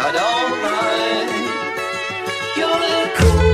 I don't mind You're the cool.